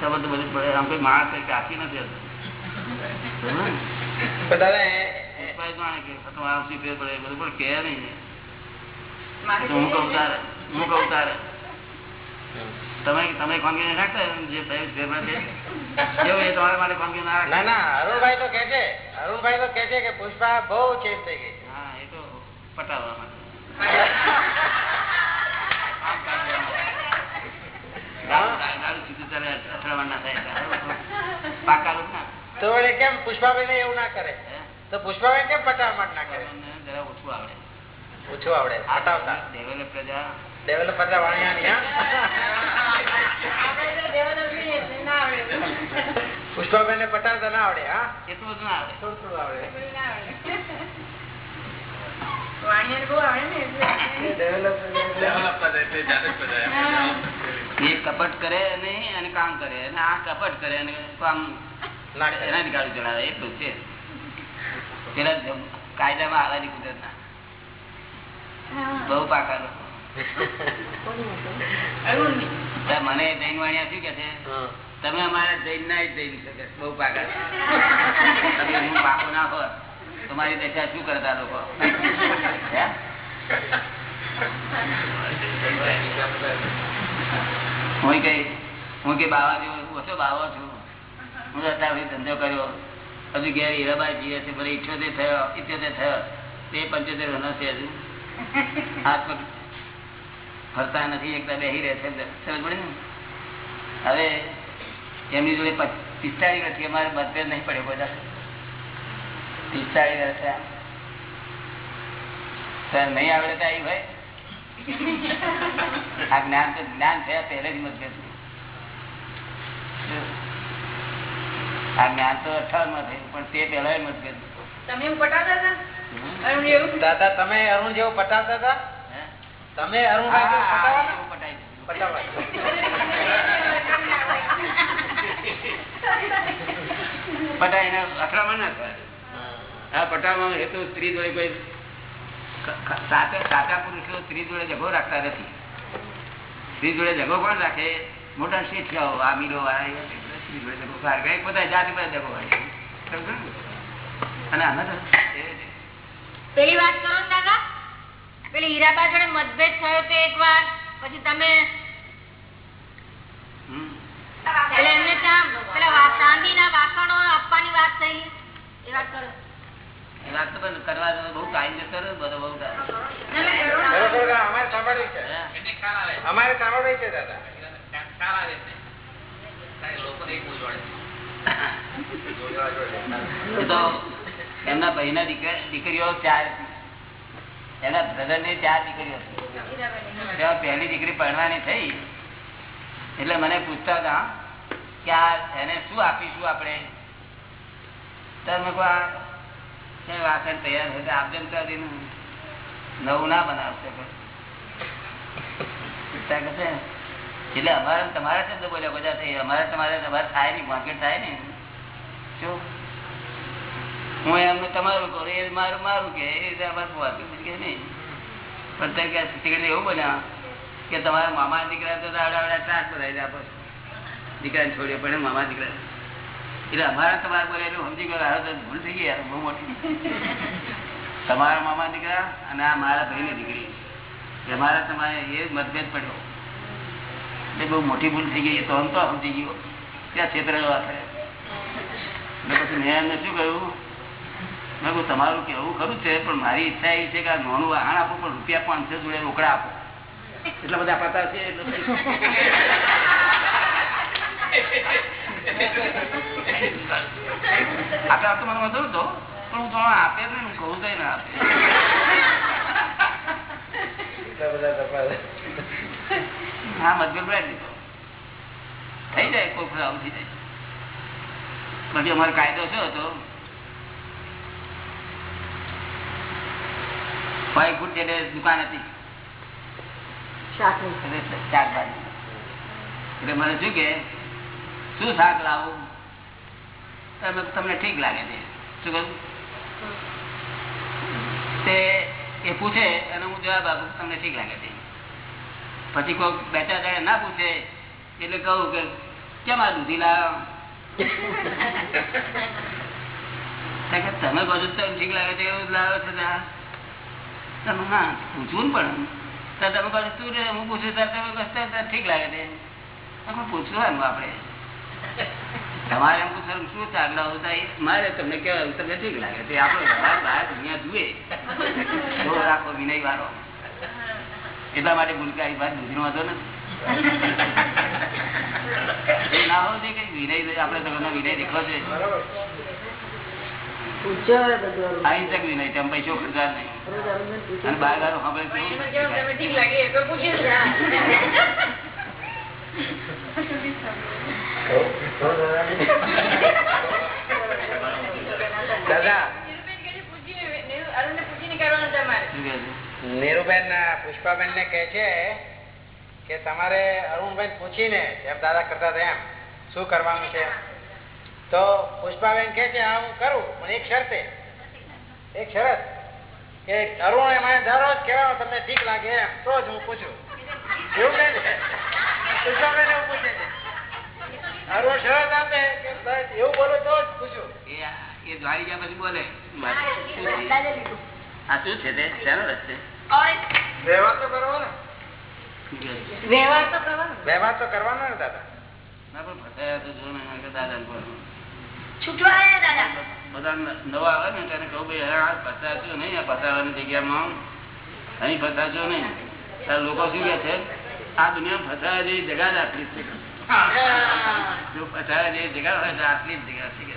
ખબર તો બધી પડે. આમ કોઈ માણસ કઈ કાકી નથી હતું. કે તમારે આમ પડે. બધું પણ કહે નહીં. હું કહું તારે. હું અવતાર. તારે તમે તમે ખોંગી નાખતા જે ફેરમાં છે એવું એ તમારા માટે ખોંગી ના ના રાખે. ના અરુણભાઈ તો કે છે અરુણભાઈ તો કે છે કે પુષ્પા બહુ ચેન્જ થઈ ગઈ હા એ તો પટાવવા માટે. તો કેમ પુષ્પાબેન એવું ના કરે? તો પુષ્પાબેન કેમ પટાવટ ના કરે? જરા ઓછું આવડે. ઓછું આવડે પટાવતા. દેવેલ પ્રજા ડેવલપર પુષ્પાબેન ને પટાવતા ના આવડે હા? એટલું જ ના આવડે. થોડું થોડું આવડે. કપટ કરે નહીં અને કામ કરે. અને આ કપટ કરે અને કામ એના એનાથી ગાડી ચલાવે એટલું છે. પેલા કાયદામાં કાયદામાં કુદરત કુદરતના. બહુ પાકા મને જૈન વાણિયા શું કે છે? તમે અમારા જૈન ના જ જૈન છો બહુ પાકા તમે હું પાકો ના હોત તો મારી દશા શું કરતા લોકો? હું? કઈ હું કઈ બાવા જેવો ઓછો બાવો છું. હું અત્યારે ધંધો કર્યો. હજુ ઘેર હીરાબાઈ જીએ છે ભલે ઇઠ્યોતેર થયો ઇઠ્યોતેર થયો તે પંચોતેર છે હજુ. હાથ પગ ફરતા નથી એકદા બેસી રહે છે સમજ પડી ને? હવે એમની જોડે પિસ્તાળીસ વર્ષથી અમારે મતભેદ નહીં પડ્યો બધા પિસ્તાળીસ વર્ષ નહીં આવડે તો આવી ભાઈ આ જ્ઞાન તો જ્ઞાન થયા પહેલેથી મતભેદ. આ જ્ઞાન તો અઠાવનમાં થયું પણ તે પહેલા મતભેદ. તમે એવું પટાવતા હતા? અરુણ એવું? દાદા તમે અરુણ જેવું પટાવતા હતા? તમે અરુણ હા, જેવું હા, પટાવતા એવું પટાઈ દીધું. પટાવવા પટાઈને અથડામણ ના થાય આ પટામાં હેતુ સ્ત્રી જોડે કોઈ સાચા પુરુષો સ્ત્રી જોડે જગો રાખતા નથી. સ્ત્રી જોડે જગો કોણ રાખે? મોટા શેઠિયાઓ આમીરો વાળા એ સ્ત્રી જોડે જગો રાખે બધા પોતા જાતિ બધા જગો હોય. અને આના પેલી વાત કરો દાદા. પેલી હીરાબા જોડે મતભેદ થયો તો એક વાર પછી તમે એટલે એમને ત્યાં પેલા વા- ચાંદીના વાસણો આપવાની વાત થઈ એ વાત કરો એ વાત તો પણ કરવા બહુ ટાઈમ જતો રહ્યો બધો બહુ time. બરોબર દાદા, અમારે સાંભળ્યું છે હે? અમારે સાંભળ્યું છે દાદા એ તો એમના ભાઈ ના દીકરીઓ ચાર. એના બ્રધરની ચાર દીકરીઓ હતી. પહેલી દીકરી પરણવાની થઈ. એટલે મને પૂછતા હતા કે આ એને શું આપીશું આપણે? વાસણ તૈયાર છે આપજે ને તો નવું ના બનાવશે. એટલે અમારે તમારા શબ્દ બોલ્યા બધા થઈ અમારે તમારે તમારે થાય નહીં માર્કેટ થાય ને શું? હું એમ તમારું કરું એ મારું મારું કે, એ રીતે કે નહીં? પણ એવું બન્યા કે તમારા મામા દીકરા તો આવડા ત્રાસ છોડ્યો પણ મામા દીકરા. એટલે અમારે તમારે બોલે એટલું સમજી ગયો ભૂલ થઈ ગઈ બહુ મોટી. તમારા મામા દીકરા અને આ મારા ભાઈની દીકરી. અમારા મારા તમારે એ મતભેદ પડ્યો. એ બહુ મોટી ભૂલ થઈ ગઈ તો અમ તો સમજી ગયો. ત્યાં ક્ષેત્ર એટલે પછી મેં એમને શું કહ્યું? મેં કહું તમારું કેવું ખરું છે પણ મારી ઈચ્છા એ છે કે આ નાનું વાહન આપો પણ રૂપિયા પાંચસો જોડે રોકડા આપો. એટલા બધા પતા છે આપે આ મને વધુ હતો પણ હું તમને આપે જ નહીં હું કહું તો ના આપે. બધા હા મતભેદ બેઠ દીધો. થઈ જાય કોઈ આવું થઈ જાય. પછી અમારો કાયદો શું હતો? ફાઈવ ફૂટ જેટલે દુકાન હતી. એટલે શાકભાજી એટલે મને શું કે શું શાક લાવું? તમે તમને ઠીક લાગે છે. શું કહ્યું? તે એ પૂછે અને હું જવાબ આપું તમને ઠીક લાગે છે. પછી કોઈ બે ચાર જણા ના પૂછે એટલે કહું કે કેમ આ દૂધી લાવ તમે બધું તમને ઠીક લાગે છે એવું લાવો છો છે ત્યાં તમે ના પૂછવું પણ તમે કહો તું હું પૂછું, તાર તમે ઠીક લાગે છે. પૂછવાનું આપણે? તમારે એમ પૂછવાનું શું ચાગડા હોતા મારે તમને કહેવાનું, તમને ઠીક લાગે છે. આપણો બહાર દુનિયા જુએ. રાખો વિનય વાળો. એટલા માટે ભૂલકારી વાત દૂધનો હતો ને વિનય, આપણે તો ઘરનો વિનય દેખો છે. અહિંસક વિનય તેમ પૈસો ખર્ચા નહીં. અને? એમાં કહે છે? નીરુબેન પુષ્પાબેન ને. કે છે કે તમારે અરુણભાઈ પૂછીને જેમ દાદા કરતા એમ શું કરવાનું છે? તો પુષ્પાબેન કે છે હું કરું પણ એક શરતે. એક શરત કે અરુણ એ મને દરરોજ કહેવાનું તમને ઠીક લાગે એમ તો જ હું પૂછું. એવું નહીં પુષ્પાબેન એવું પૂછે છે. અરુણ શરત આપે કે એવું બોલો તો જ પૂછું. એ આ- દ્વારી ગયા પછી બોલે. શું છે? આ શું છે તે? શેનો વ્યવહાર તો કરવો ને. વ્યવહાર તો કરવાનો. વ્યવહાર તો કરવાનો ને દાદા. કે દાદા નવા આવે ને તેને કહું ભાઈ હવે ફસાશો નહીં આ ફસાવાની જગ્યામાં અહીં ફસાશો નહીં. લોકો શું કે છે? આ દુનિયામાં ફસાયા જેવી જગા જ આટલી જ છે. જો ફસાયા જેવી જગા હોય તો આટલી જ જગા છે કે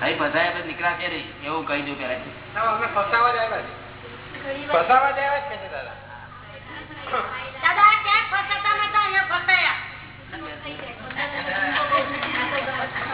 અહીં ફસાયા પછી નીકળાશે નહીં? એવું કહી દઉં પેલા ફસાવા જ આવ્યા ફસાવા જ આવ્યા છે દાદા. દાદા ક્યાંક ફસાતા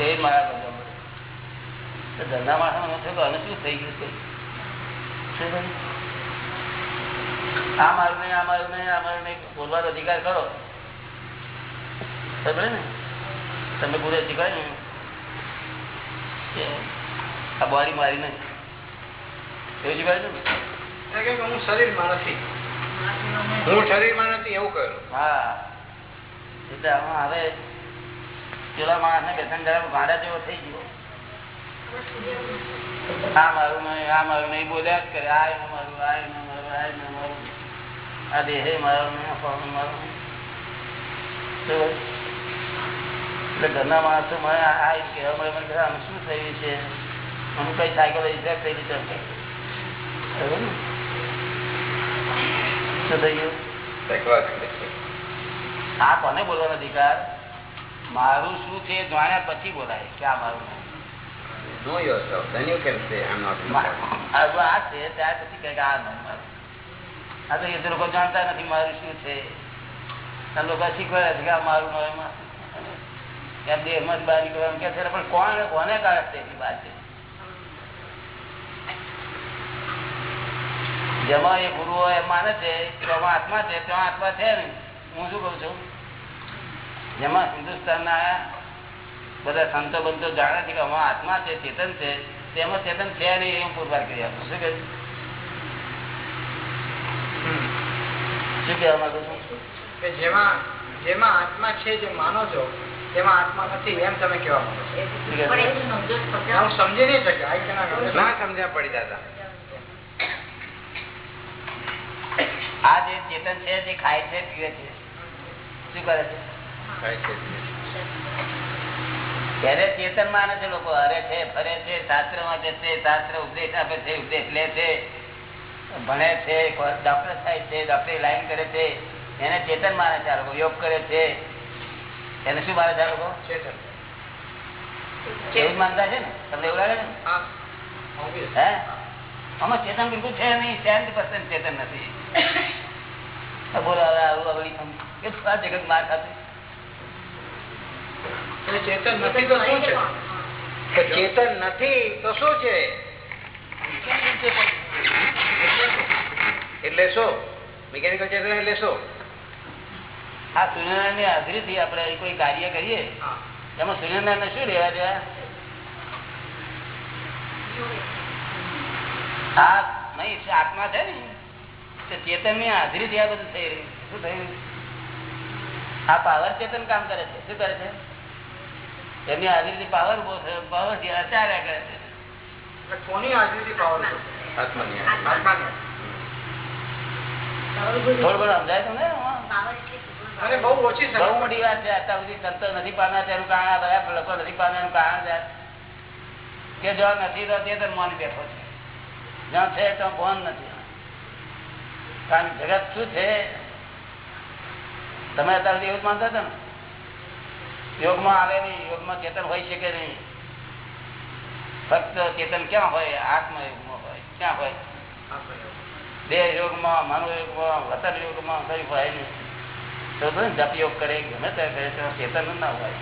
એ મારા બધા ધંધા થયું શું થઈ ગયું છે? આ મારું નહીં આ મારું નહીં આ મારું નહીં. બોલવાનો અધિકાર કરો. સમજે ને? તમે ગુરુ શીખાય ને કે આ બોરી મારી નહીં. એવું ને? એ કહે કે હું શરીરમાં નથી. હું શરીરમાં નથી એવું કહ્યું હા. એટલે આમાં હવે પેલા માણસ ને બેસન જરા ગાડા જેવો થઈ ગયો. આ મારું નહીં આ મારું નહીં બોલ્યા જ કરે આ એનું મારું આ એનું મારું આ એનું મારું. આ દેહે મારું નહીં આ ફળનું મારું? એટલે ઘરના માણસો મને આ કહેવા મળે મને આમ શું થયું છે? હું કઈ સાયકલ ઇફેક્ટ ખબર ને? શું થઈ ગયું આ કોને બોલવાનો અધિકાર? મારું શું છે એ જાણ્યા પછી બોલાય કે આ મારું. Know yourself, then you can say I'm not આ છે ત્યાર પછી કહે કે આ મારું. આ તો એ લોકો જાણતા નથી મારું શું છે. લોકો શીખવાડે છે કે આ મારું એમાં. એમ દેહમાં જ બહાર નીકળવાનું કે છે પણ કોણ કોને છે એટલી વાત છે? જેમાં એ ગુરુઓ એમ માને છે કે આમાં આત્મા છે ત્યાં આત્મા છે ને? હું શું કઉ છું? જેમાં હિન્દુસ્તાનના બધા સંતો બંતો જાણે છે કે અમારા આત્મા છે ચેતન છે તેમાં ચેતન છે નહીં એવું પુરવાર કરી આપું. શું કહ્યું શું કહેવા માંગુ છું? કે જેમાં જેમાં આત્મા છે જે માનો છો તેમાં આત્મા નથી એમ તમે કહેવા માંગો છો. શું પણ કહેવું? એવું સમજો. હું નહીં શક્યો. ના સમજ્યા પડી દાદા આ જે ચેતન છે જે ખાય છે પીવે છે શું કરે છે? ત્યારે ચેતન માને છે લોકો હરે છે ફરે છે શાસ્ત્ર વાંચે છે શાસ્ત્ર ઉપદેશ આપે છે ઉપદેશ લે છે ભણે છે ડોક્ટર થાય છે ડોક્ટરી લાઈન કરે છે એને ચેતન માને છે આ લોકો યોગ કરે છે. એને શું માને છે આ લોકો? ચેતન. એવું માનતા છે ને? તમને એવું લાગે છે હા આમાં ચેતન બિલકુલ છે નહીં સેવન્ટી પર્સન્ટ ચેતન નથી. બોલો હવે આવું જગત માર ખાતું. ચેતન નથી તો શું છે? ચેતન નથી તો શું છે? એટલે શું? મિકેનિકલ ચેતન એટલે શું? આ સૂર્યનારાયણની હાજરીથી આપણે કોઈ કાર્ય કરીએ. એમાં સૂર્યનારાયણ શું લેવા દેવા આ નહીં આત્મા છે ને. ચેતનની હાજરીથી આ બધું થઈ રહ્યું. શું થયું? રહ્યું આ પાવર ચેતન કામ કરે છે. શું કરે છે? એમની હાજરીથી પાવર બહુ થયો પાવરથી ચાલ્યા કરે છે. કોની હાજરીથી પાવર આત્માની આત્માની. થોડું ઘણું સમજાય તમને? અને બહુ ઓછી બહુ મોટી વાત છે. અત્યાર સુધી સંતો નથી પામ્યા તેનું કારણ આ બધા લોકો નથી પામ્યા એનું કારણ છે. કે જો નથી તો તે તો બેઠો છે. જ્યાં છે તો ફોન નથી. કારણ કે જગત શું છે? તમે અત્યાર સુધી એવું જ માનતા હતા ને? યોગમાં આવે નહીં યોગમાં ચેતન હોય શકે નહીં. ફક્ત ચેતન ક્યાં હોય? આત્મયોગમાં હોય. ક્યાં હોય? દેહ યોગમાં મનો યોગમાં વતન યોગમાં કઈ હોય નહીં. તો જપ યોગ કરે? ગમે તે કરે ચેતન ના હોય.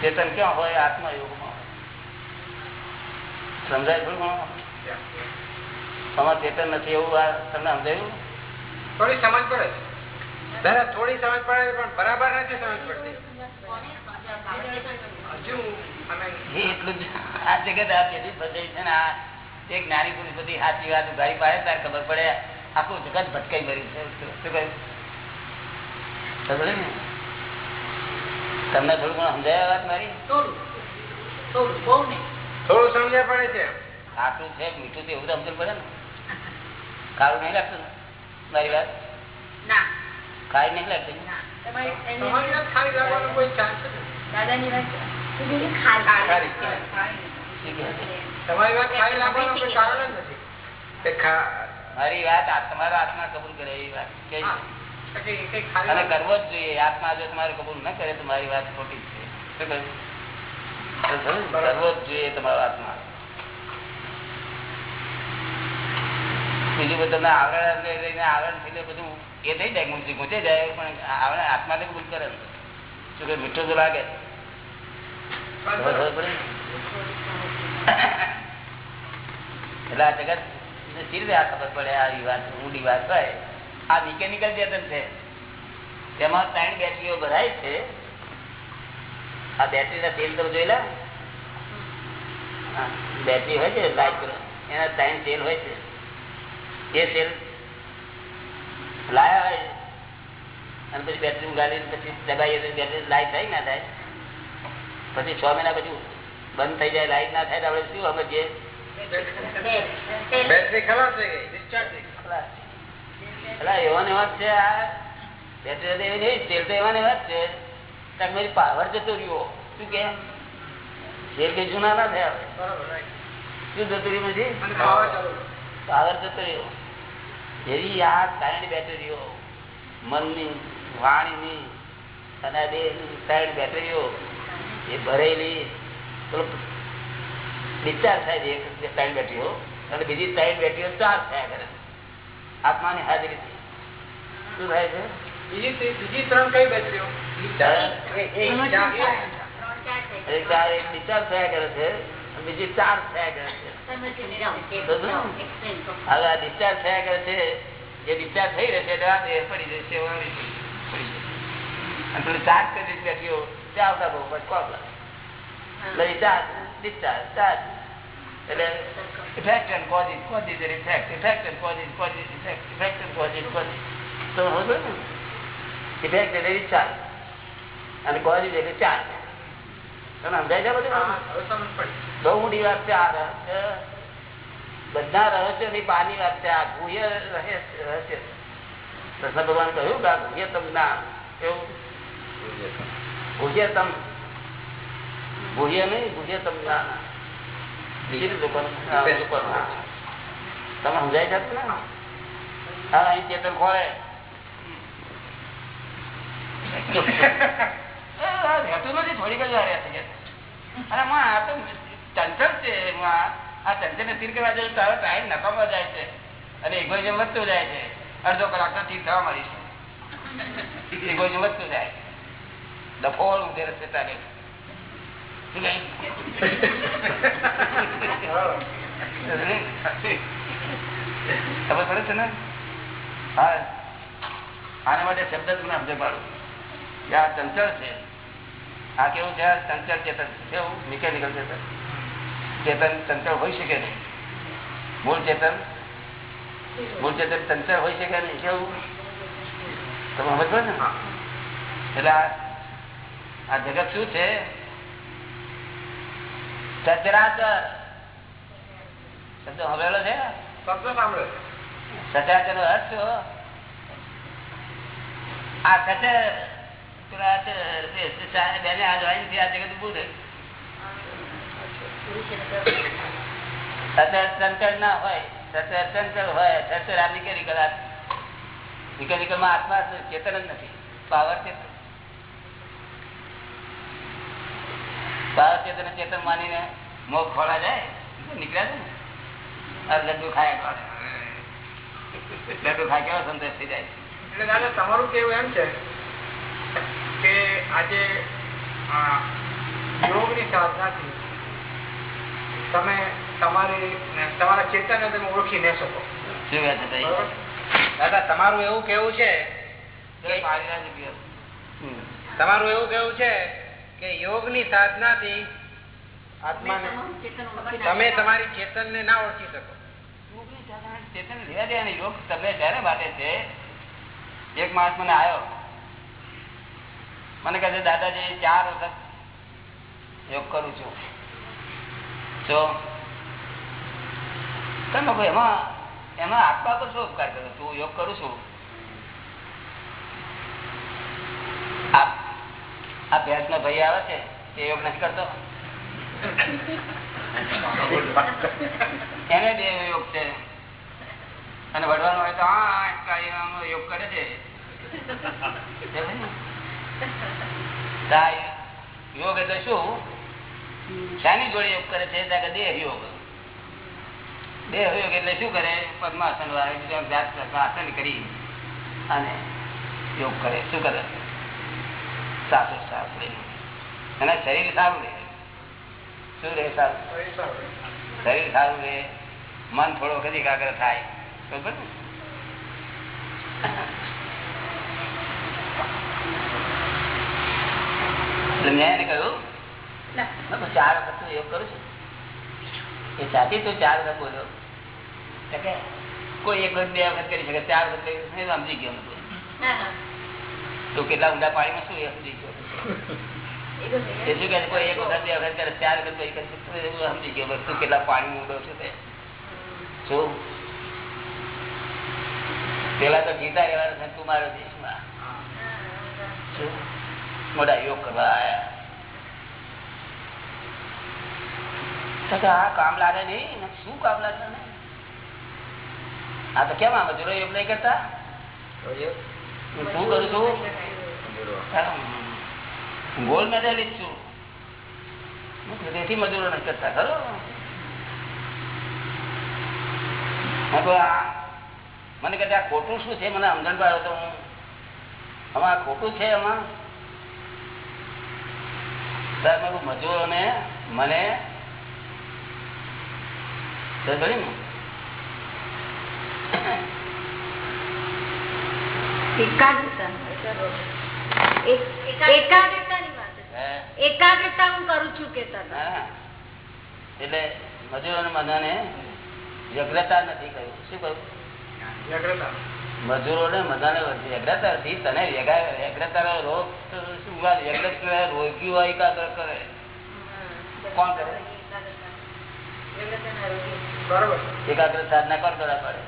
ચેતન ક્યાં હોય? આત્મયોગમાં હોય. સમજાય થોડું તમારે ચેતન નથી એવું આ તમને સમજાયું? થોડી સમજ પડે છે. દાદા થોડી સમજ પડે પણ બરાબર નથી સમજ પડતી. હજુ અમે એ એટલું જ આ જગત આ પેલી ફસાઈ છે ને. આ તે જ્ઞાની પુરુષ બધી સાચી વાત ઉઘાડી પાડે ત્યારે ખબર પડે આખું જગત ભટકાઈ ભર્યું છે શું કહ્યું ખબર ને તમને થોડું ઘણું સમજાય વાત મારી થોડું થોડું થોડું સમજ્યા પડે છે આટલું છે મીઠું એવું તો સમજણ પડે ને કાળું નહીં લાગતું? મારી વાત ખાઈ નહીં લાગતી દાદાની વાત? તમારી વાત ખાલી લાગવાનું કોઈ કારણ જ નથી. મારી વાત આ તમારા આત્મા કબૂલ કરે એવી વાત. કે અને કરવો જ જોઈએ. આત્મા જો તમારે કબૂલ ન કરે તો મારી વાત ખોટી જ છે? કરવો જ જોઈએ તમારો આત્મા બીજું બધું તમને આવરણ લઈને આવરણથી બધું એ થઈ જાય ગુંચી ગુંચે જાય પણ આવરણ આત્મા ને કબૂલ કરે શું કે મીઠું તો લાગે? એટલે આ જગત સી રીતે આ ખબર પડે? આવી વાત ઊંડી વાત હોય. આ મિકેનિકલ ચેતન છે. તેમાં ત્રણ બેટરીઓ ભરાય છે. આ બેટરીના તેલ તમે જોયેલા? બેટરી હોય છે લાઈટ એના ત્રણ તેલ હોય છે. એ તેલ લાયા હોય અને પછી બેટરી ઉગાડી પછી દબાઈએ તો બેટરી લાઈટ થાય ના થાય? પછી છ મહિના પછી બંધ થઈ જાય લાઈટ ના થાય તો આપણે શું બેટરી ખલાસ થઈ ગઈ એવા ને એવા છે આ. બેટરી તો એવી નહીં તેલ તો એવા ને એવા છે કારણ પાવર જતો રહ્યો. શું કે? તેલ કઈ જૂના ના થયા. શું જતું રહ્યું પછી? પાવર જતો રહ્યો. એવી આ ત્રણ બેટરીઓ મનની વાણીની અને બે ત્રણ બેટરીઓ એ ભરેલી ડિસ્ચાર્જ થાય છે એક ત્રણ બેટરીઓ અને બીજી ત્રણ બેટરીઓ ચાર્જ થયા કરે આત્માની હાજરીથી શું થાય છે? બીજી બીજી ત્રણ કઈ બેટરીઓ? ડિસ્ચાર્જ થયા કરે છે. બીજી ચાર થયા કરે છે. ડિસ્ચાર્જ થયા કરે છે. જે ડિસ્ચાર્જ થઈ રહેશે એટલે આ દેહ પડી જશે અને એટલે એટલે effect and causes causes and effect તો ને? ઇફેક્ટ એટલે અને કોઝિસ એટલે ચાર્જ તમને સમજાય છે બધું? બહુ મોટી વાત છે આ રહસ્ય. બધા રહસ્યની બહારની વાત છે આ ગુહ્ય રહસ્ય રહસ્ય. કૃષ્ણ ભગવાન કહ્યું કે આ ગુહ્યતમ જ્ઞાન. એવું? ગુહ્યતમ. ગુહ્ય નહીં ગુહ્યતમ જ્ઞાન. બીજી તમે સમજાય છે ને હા. અહીં ચેતન ખોળે રહેતું નથી, થોડીક જ વાર કે. અરે માં, આ તો ચંચલ છે આ ચંચલ ને તીર કરવા જાય તારો ટાઈમ નકામો જાય છે. અને ઇગોઇઝમ વધતું જાય છે. અડધો કલાક તો તીર થવા મળી છે. ઇગોઇઝમ વધતું જાય ડફોળ ઉધે રસ્તે તારે. ખબર પડે છે ને? હા. આના માટે શબ્દ તમને સમજે પાડું. કે આ ચંચળ છે. આ કેવું છે? ચંચળ ચેતન. કેવું? મિકેનિકલ ચેતન. ચેતન ચંચળ હોઈ શકે નહીં. મૂળ ચેતન? મૂળ ચેતન ચંચળ હોઈ શકે નહીં. કેવું? તમે સમજો ને? એટલે આ જગત શું છે? સચરાચર. શબ્દ સાંભળેલો છે? શબ્દ સાંભળે સચરાચર નો અર્થ? આ સચર ચેતન જ નથી. પાવર ચેતન. પાવર ચેતન ચેતન માનીને મોગ ખોળા જાય નીકળ્યા ને. આ લડ્ડુ ખાય લડુ ખાય કેવો સંતોષ થઈ જાય. એટલે દાદા, તમારું કેવું એમ છે? કે આજે યોગની સાધનાથી તમે તમારી તમારા ચેતનને તમે ઓળખી ન શકો? દાદા તમારું એવું કેવું છે. તમારું એવું કેવું છે કે યોગની સાધનાથી આત્માને તમે તમારી ચેતન ને ના ઓળખી શકો. યોગની ચેતન લેવા દે અને યોગ. તમને જયારે માટે છે એક માણસ મને આવ્યો મને કહે છે, દાદાજી, ચાર વખત યોગ કરું છું. જો તમે કોઈ એમાં એમાં આત્મા પર શું ઉપકાર કર્યો તું યોગ કરું છું. આ ભેંસ નો ભાઈ આવે છે, તે યોગ નથી કરતો? એને દેહ યોગ છે. અને વડવાનો હોય તો, હા યોગ કરે છે. યોગ એટલે શું? શાની જોડે યોગ કરે છે? દેહ યોગ. દેહ યોગ એટલે શું કરે? પદ્માસન વાળે બીજા આસન કરી અને યોગ કરે. શું કરે? સાસુ, સાસ લઈને અને શરીર સારું રહે શું રહે સારું? શરીર સારું. રહે મન થોડો કદી એકાગ્ર થાય. બરોબર એટલે મેં એને કહ્યું હું ચાર વખત તો યોગ કરું છું. એ સાચી તું ચાર વખત બોલ્યો. કોઈ એક વખત બે વખત કરી શકે ચાર વખત કરી શકે, સમજી ગયો તો કેટલા ઊંડા પાણીમાં શું એ સમજી ગયો? એ શું કહે છે, કોઈ એક વખત બે વખત કરે ચાર વખત કોઈ કરે એવું સમજી ગયો તું કેટલા પાણી ઊંડો છે તે. શું? પેલા તો ગીતા રહેવાનું છે તું મારો દેશમાં. શું? મોટા યોગ કરવા આવ્યા આ કામ લાગે નહીં શું કામ લાગે ને આ તો કેમ આ મજૂરો યોગ નહીં કરતા? હું શું કરું છું? ગોલ્ડ મેડલિસ્ટ તેથી મજૂરો નથી કરતા, ખરો? મને આ ખોટું શું છે? મને સમજણ પાડો તો હું. આમાં ખોટું છે એમાં સાહેબ મજૂરોને મને. એકાગ્રતા હું કરું છું કે એટલે મજૂરો ને મજૂરોને બધાને વ્યગ્રતા નથી કહ્યું. શું કહ્યું? વ્યગ્રતા. મજૂરોને બધાને વ્યગ્રતા થી તને વ્યગ્રતા રોગ શું? વ્યગ્રતા એકાગ્ર કરે. કોણ કરે? એકાગ્ર સાધના કોણ કરવા પડે?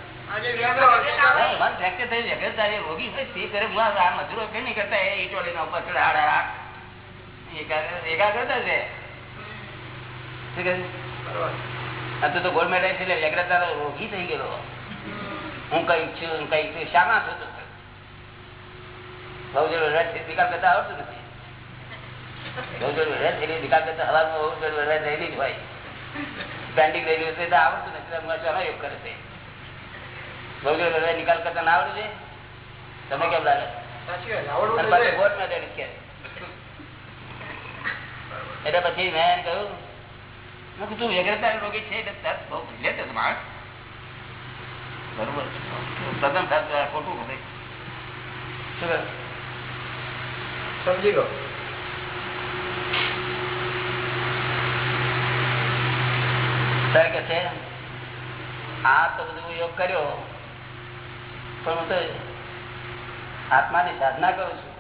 છે. મન થઈ વ્યગ્રતા એ રોગી હોય તે કરે. આ મજૂરો નહીં કરતા? એ ઈટોળીના ઉપર ચડે હાડા હાડ. એકાગ્ર- એકાગ્રતા છે? શું કહે? આ તું મેડલ છે એટલે વ્યગ્રતાનો રોગી થઈ ગયેલો. હું કઈ છું હું કઈ છું શામાં છું તું બહુ જોડે રથ નિકાલ કરતા આવડતું નથી. બહુ એટલે નિકાલ કરતા હવામાં બહુ જોડે રથ રહેલી જ હોય. પેન્ડિંગ રહેલી હોય તો આવડતું નથી તો શાનો યોગ કરે છે? બહુ જોડે રથ નિકાલ કરતા ના આવડે છે? તમને કેમ લાગે? તો એટલે પછી મેં કહ્યું મેં કીધું વ્યગ્રતા રોગી છે એટલે તરત બહુ લેતો માણસ. બરોબર પ્રથમ થતું આ ખોટું કહ્યું? સમજી ગયો. સર કે છે આ તો બધું યોગ કર્યો પણ હું તો આત્માની સાધના કરું છું.